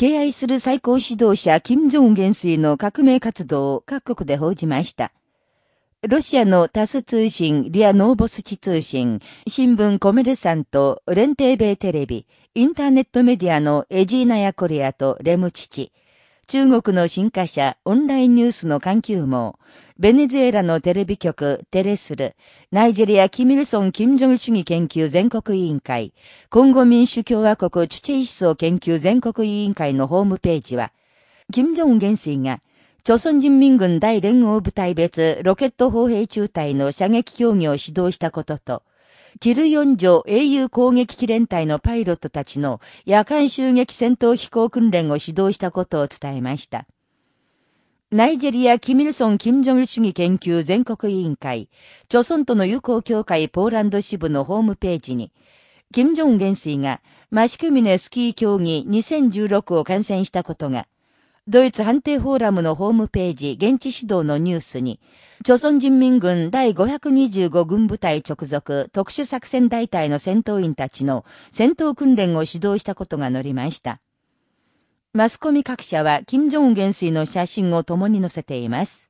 敬愛する最高指導者、金正恩元帥の革命活動を各国で報じました。ロシアのタス通信、リア・ノーボスチ通信、新聞コメルサント、レンテーベイテレビ、インターネットメディアのエジーナヤコリアとレムチチ、中国の新華社、オンラインニュースの環球網、ベネズエラのテレビ局、テレスル、ナイジェリア・キミルソン・キム・ジョン主義研究全国委員会、コンゴ民主共和国チュチェイ思想研究全国委員会のホームページは、キム・ジョン元帥が、朝鮮人民軍大連合部隊別ロケット砲兵中隊の射撃競技を指導したことと、キルヨンジョ英雄攻撃機連隊のパイロットたちの夜間襲撃戦闘飛行訓練を指導したことを伝えました。ナイジェリア・キミルソン・キム・ジョン主義研究全国委員会、朝鮮との友好協会ポーランド支部のホームページに、キム・ジョン元帥がマシクミネスキー競技2016を観戦したことが、ドイツ判定フォーラムのホームページ現地指導のニュースに、朝鮮人民軍第525軍部隊直属特殊作戦大隊の戦闘員たちの戦闘訓練を指導したことが載りました。マスコミ各社は、金正恩元帥の写真を共に載せています。